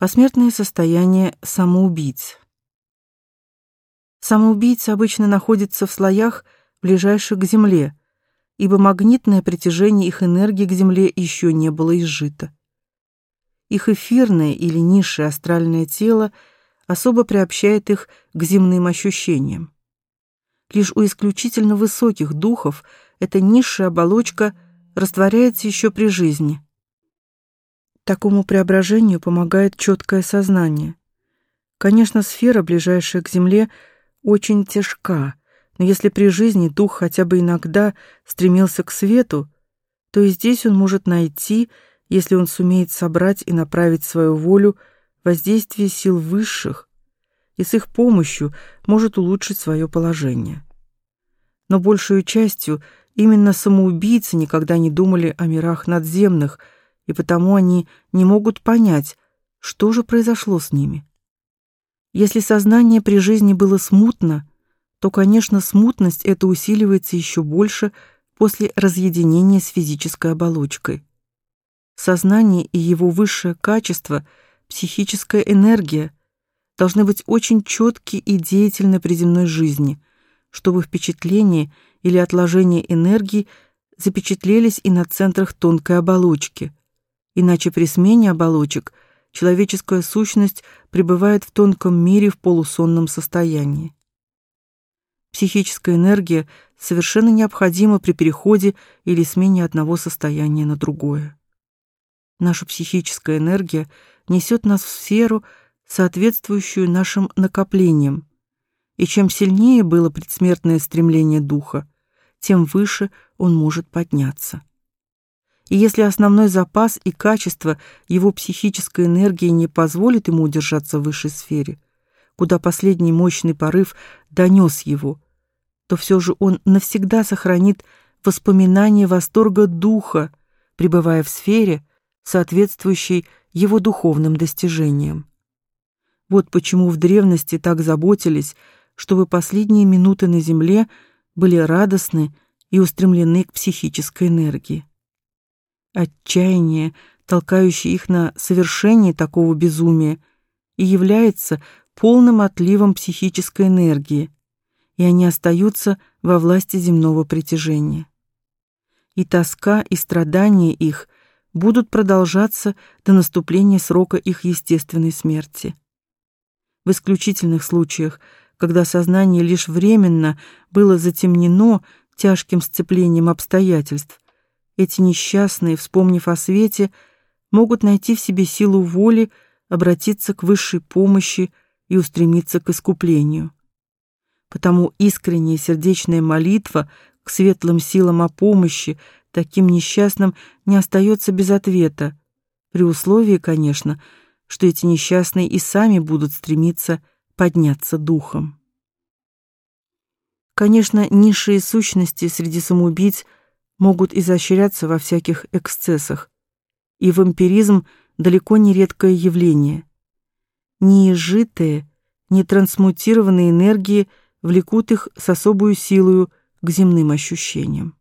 Посмертное состояние самоубийц. Самоубийцы обычно находятся в слоях, ближайших к Земле, ибо магнитное притяжение их энергии к Земле еще не было изжито. Их эфирное или низшее астральное тело особо приобщает их к земным ощущениям. Лишь у исключительно высоких духов эта низшая оболочка растворяется еще при жизни – Такому преображению помогает четкое сознание. Конечно, сфера, ближайшая к Земле, очень тяжка, но если при жизни дух хотя бы иногда стремился к свету, то и здесь он может найти, если он сумеет собрать и направить свою волю, воздействие сил высших, и с их помощью может улучшить свое положение. Но большую частью именно самоубийцы никогда не думали о мирах надземных – и потому они не могут понять, что же произошло с ними. Если сознание при жизни было смутно, то, конечно, смутность эта усиливается еще больше после разъединения с физической оболочкой. Сознание и его высшее качество, психическая энергия, должны быть очень четки и деятельны при земной жизни, чтобы впечатление или отложение энергии запечатлелись и на центрах тонкой оболочки – Иначе при смене оболочек человеческая сущность пребывает в тонком мире в полусонном состоянии. Психическая энергия совершенно необходима при переходе или смене одного состояния на другое. Наша психическая энергия несет нас в сферу, соответствующую нашим накоплениям. И чем сильнее было предсмертное стремление духа, тем выше он может подняться. И если основной запас и качество его психической энергии не позволит ему удержаться в высшей сфере, куда последний мощный порыв донес его, то все же он навсегда сохранит воспоминание восторга духа, пребывая в сфере, соответствующей его духовным достижениям. Вот почему в древности так заботились, чтобы последние минуты на земле были радостны и устремлены к психической энергии. Отчаяние, толкающее их на совершение такого безумия, и является полным отливом психической энергии, и они остаются во власти земного притяжения. И тоска, и страдания их будут продолжаться до наступления срока их естественной смерти. В исключительных случаях, когда сознание лишь временно было затемнено тяжким сцеплением обстоятельств, эти несчастные, вспомнив о свете, могут найти в себе силу воли, обратиться к высшей помощи и устремиться к искуплению. Потому искренняя сердечная молитва к светлым силам о помощи таким несчастным не остается без ответа, при условии, конечно, что эти несчастные и сами будут стремиться подняться духом. Конечно, низшие сущности среди самоубийц – могут изощряться во всяких эксцессах, и вампиризм далеко не редкое явление. Неизжитые, нетрансмутированные энергии влекут их с особую силою к земным ощущениям.